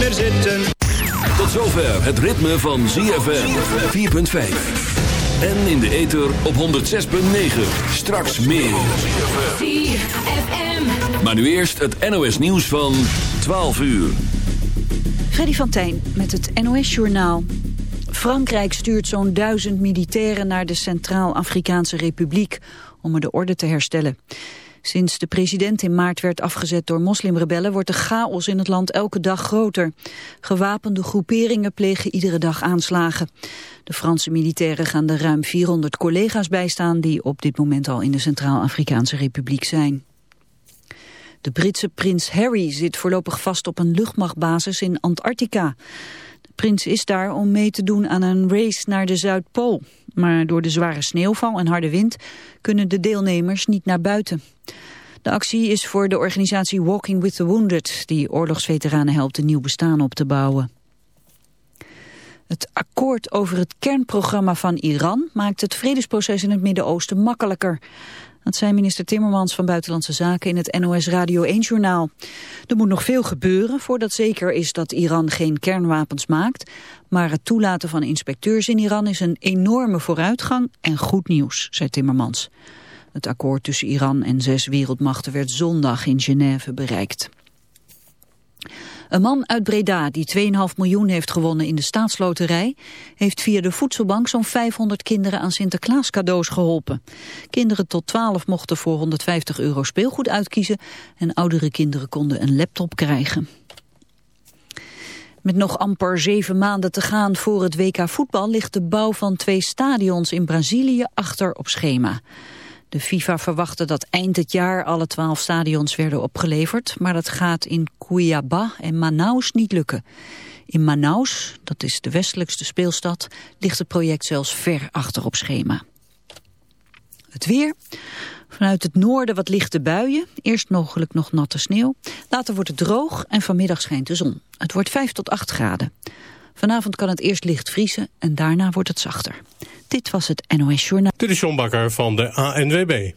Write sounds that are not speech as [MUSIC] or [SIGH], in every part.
meer zitten. Tot zover het ritme van ZFM. 4.5. En in de ether op 106.9. Straks meer. ZFM. Maar nu eerst het NOS nieuws van 12 uur. Freddy van Tijn met het NOS-journaal. Frankrijk stuurt zo'n duizend militairen naar de Centraal-Afrikaanse Republiek om er de orde te herstellen. Sinds de president in maart werd afgezet door moslimrebellen wordt de chaos in het land elke dag groter. Gewapende groeperingen plegen iedere dag aanslagen. De Franse militairen gaan de ruim 400 collega's bijstaan die op dit moment al in de Centraal-Afrikaanse Republiek zijn. De Britse prins Harry zit voorlopig vast op een luchtmachtbasis in Antarctica. De prins is daar om mee te doen aan een race naar de Zuidpool. Maar door de zware sneeuwval en harde wind kunnen de deelnemers niet naar buiten. De actie is voor de organisatie Walking with the Wounded... die oorlogsveteranen helpt een nieuw bestaan op te bouwen. Het akkoord over het kernprogramma van Iran maakt het vredesproces in het Midden-Oosten makkelijker. Dat zei minister Timmermans van Buitenlandse Zaken in het NOS Radio 1-journaal. Er moet nog veel gebeuren voordat zeker is dat Iran geen kernwapens maakt. Maar het toelaten van inspecteurs in Iran is een enorme vooruitgang en goed nieuws, zei Timmermans. Het akkoord tussen Iran en zes wereldmachten werd zondag in Genève bereikt. Een man uit Breda die 2,5 miljoen heeft gewonnen in de staatsloterij... heeft via de voedselbank zo'n 500 kinderen aan Sinterklaas cadeaus geholpen. Kinderen tot 12 mochten voor 150 euro speelgoed uitkiezen... en oudere kinderen konden een laptop krijgen. Met nog amper zeven maanden te gaan voor het WK voetbal... ligt de bouw van twee stadions in Brazilië achter op schema. De FIFA verwachtte dat eind het jaar alle twaalf stadions werden opgeleverd, maar dat gaat in Cuiabá en Manaus niet lukken. In Manaus, dat is de westelijkste speelstad, ligt het project zelfs ver achter op schema. Het weer. Vanuit het noorden wat lichte buien. Eerst mogelijk nog natte sneeuw. Later wordt het droog en vanmiddag schijnt de zon. Het wordt 5 tot 8 graden. Vanavond kan het eerst licht vriezen en daarna wordt het zachter. Dit was het NOS Journaal. Dit is Bakker van de ANWB.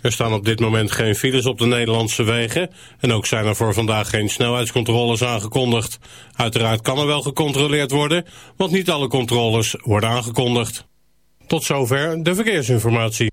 Er staan op dit moment geen files op de Nederlandse wegen... en ook zijn er voor vandaag geen snelheidscontroles aangekondigd. Uiteraard kan er wel gecontroleerd worden... want niet alle controles worden aangekondigd. Tot zover de verkeersinformatie.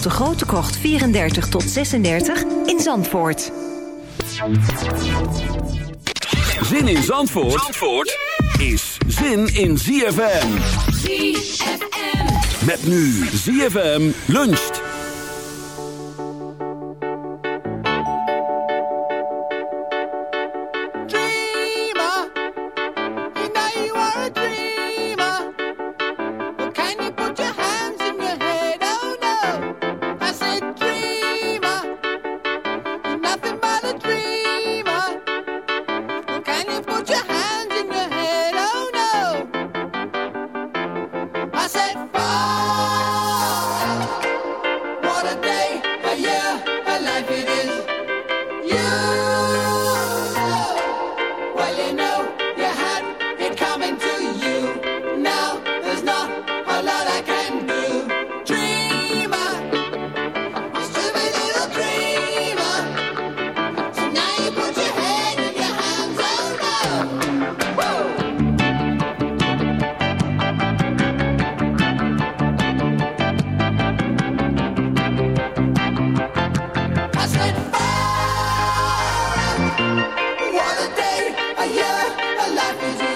de Grote Krocht 34 tot 36 in Zandvoort. Zin in Zandvoort, Zandvoort is zin in ZFM. ZFM. Met nu ZFM luncht. What a day, a year, a life is.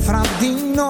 fra di noi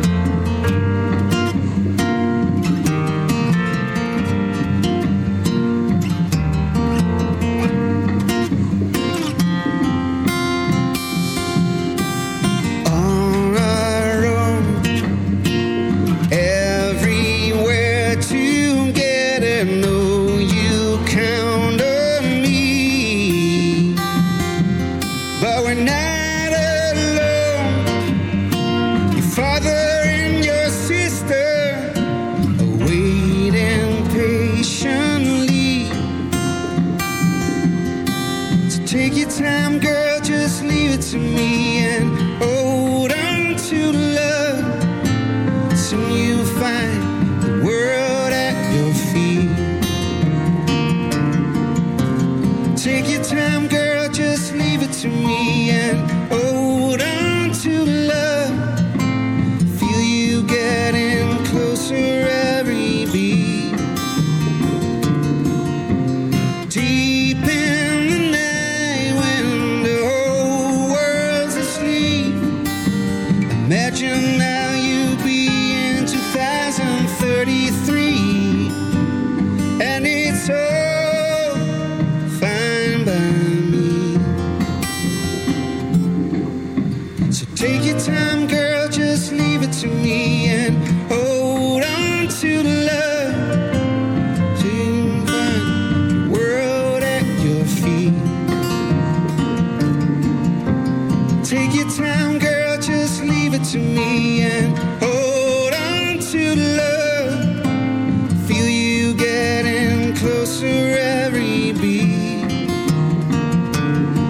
Take your time, girl, just leave it to me and hold on to love. Feel you getting closer every beat.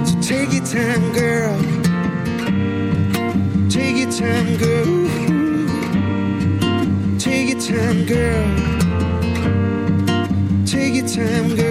So take your time, girl. Take your time, girl. Take your time, girl. Take your time, girl.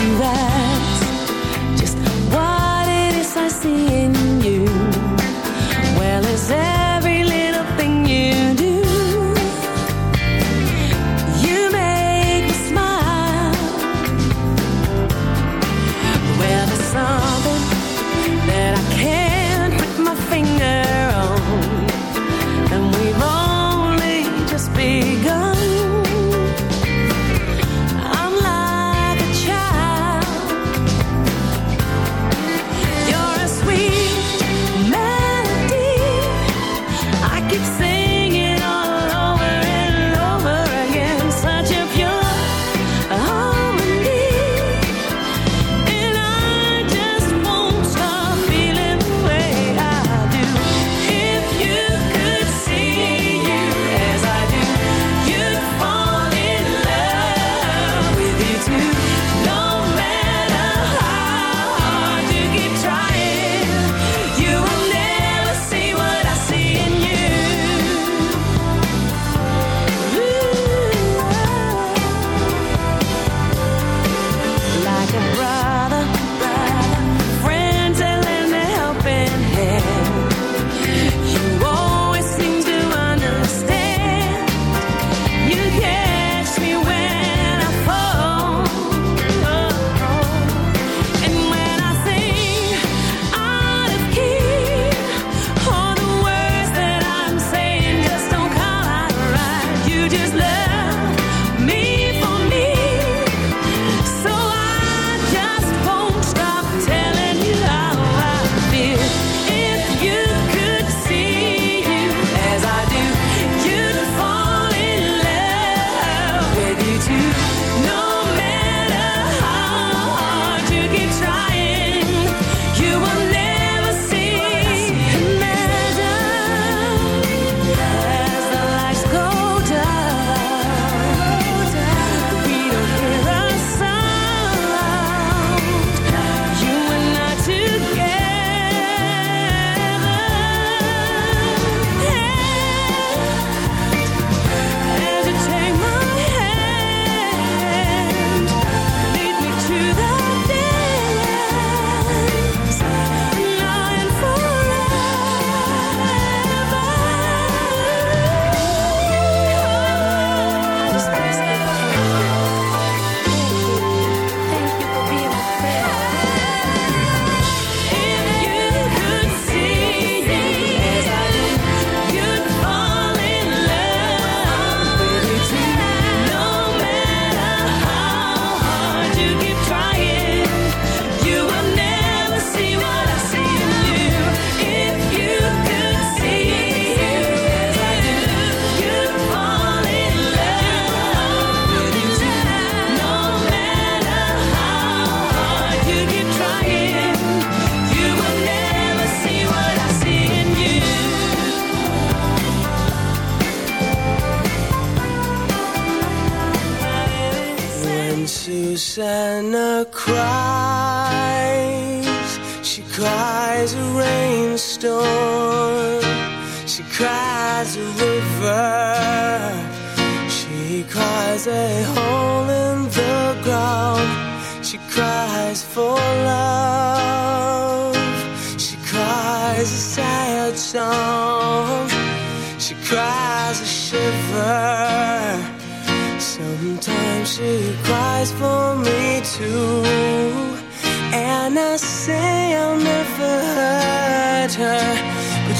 you right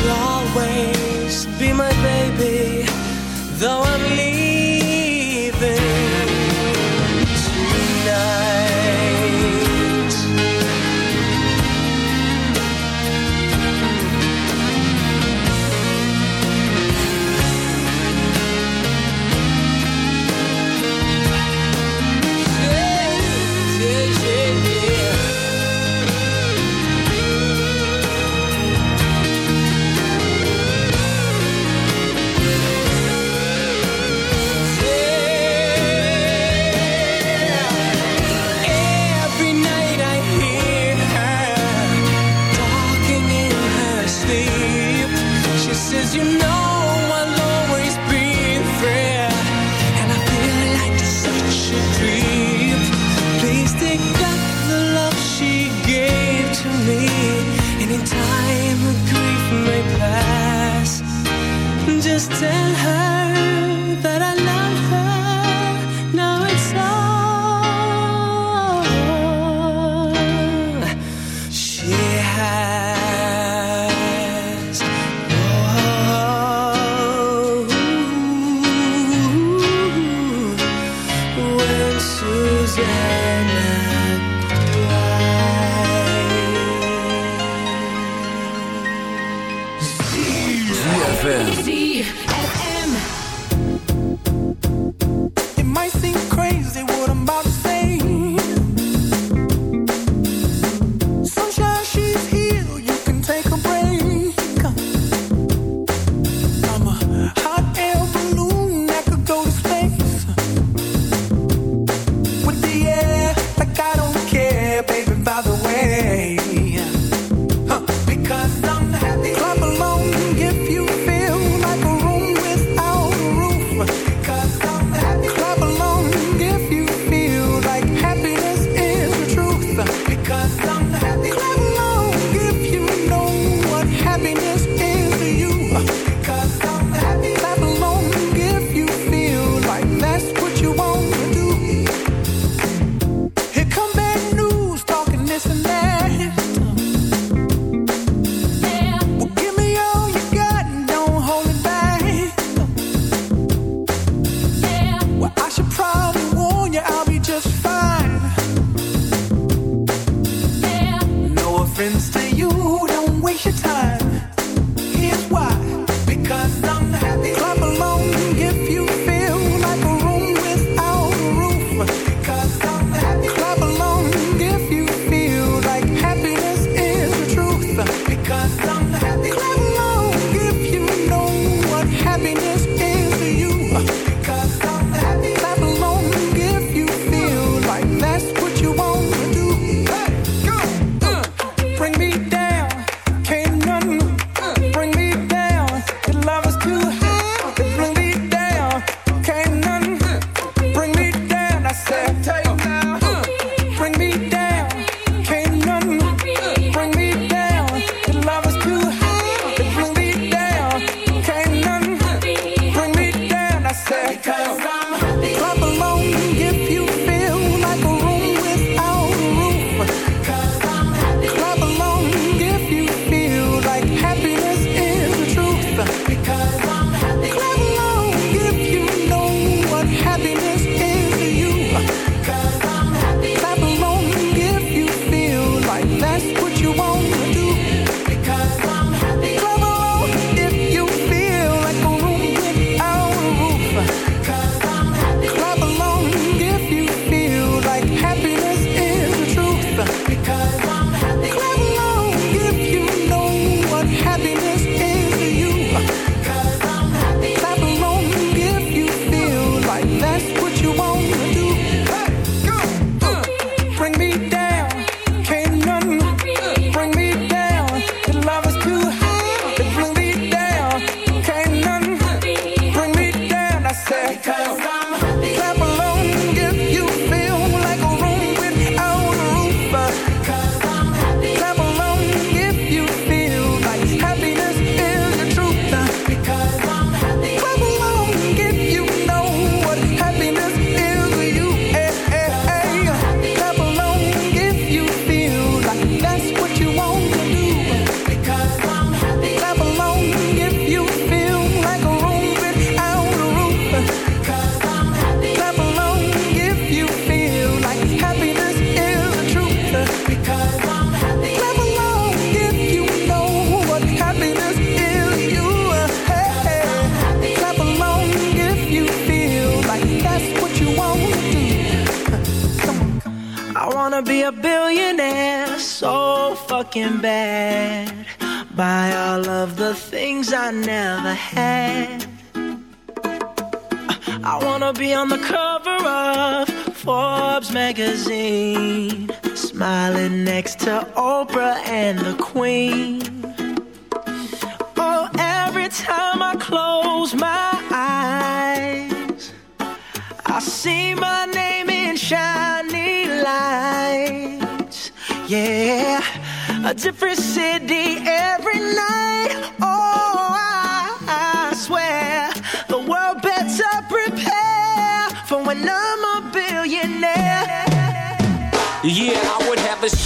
should all. just tell her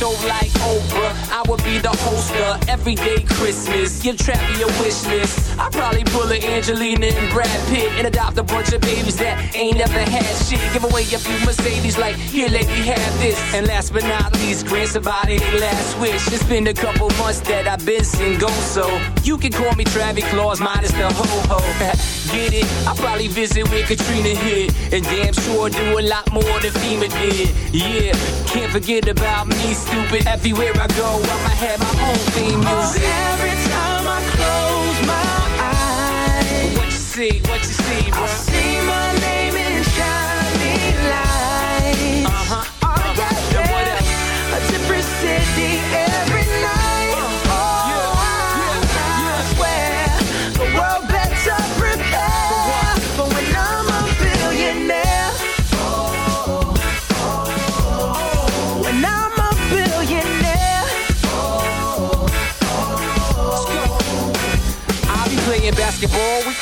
show like Oprah. I would be the host of Everyday Christmas. Give Travie a wish list. I'd probably pull a Angelina and Brad Pitt and adopt a bunch of babies that ain't never had shit. Give away a few Mercedes, like, here, lady, have this. And last but not least, grant somebody last wish. It's been a couple months that I've been single, so you can call me Travis Claus, minus the ho ho. [LAUGHS] Get it? I'll probably visit where Katrina hit. And damn sure do a lot more than FEMA did. Yeah, can't forget about me, stupid. Everywhere I go, I'ma have my own theme music. Oh, every time I close my eyes, What you see, what you see, bro? I see my name in shining lights. Uh-huh. Oh, basketball the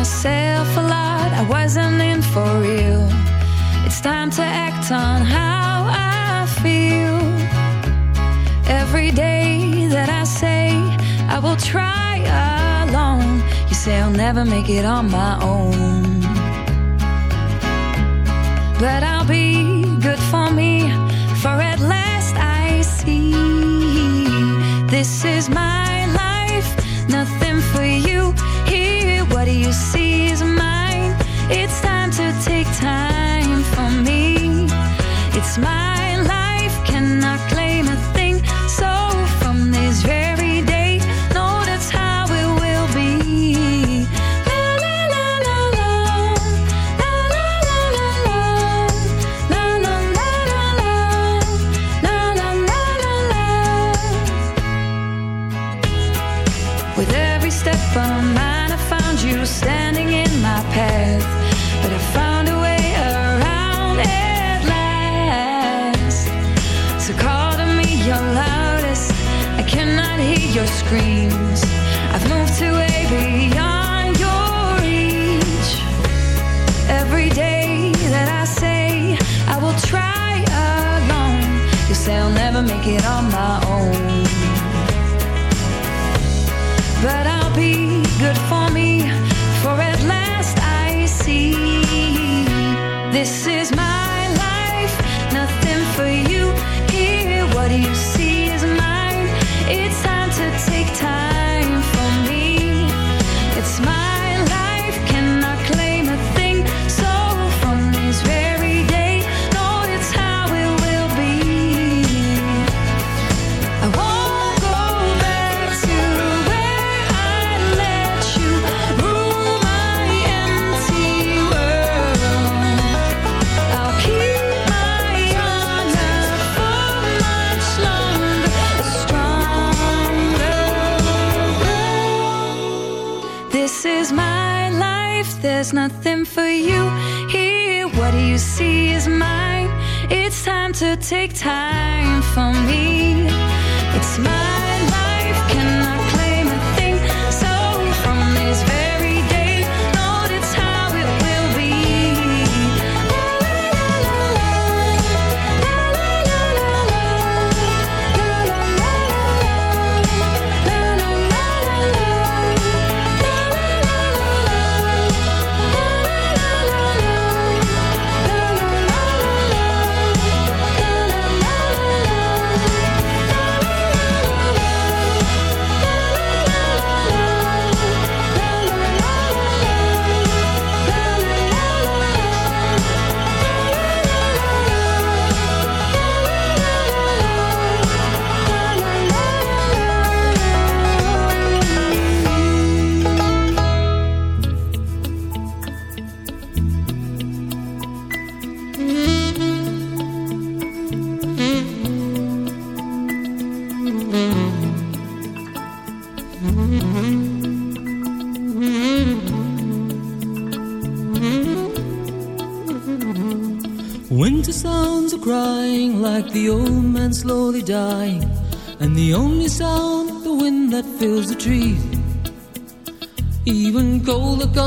myself a lot. I wasn't in for real. It's time to act on how I feel. Every day that I say I will try alone, you say I'll never make it on my own. But I'll be good for me, for at last I see this is my life, nothing for you here what do you see? time for me.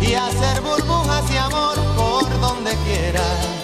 y hacer burbujas de amor por donde quiera.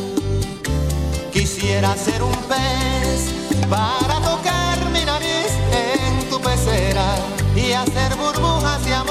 Quisiera ser un pez para tocar mi nariz en tu pecera y hacer burbujas de amor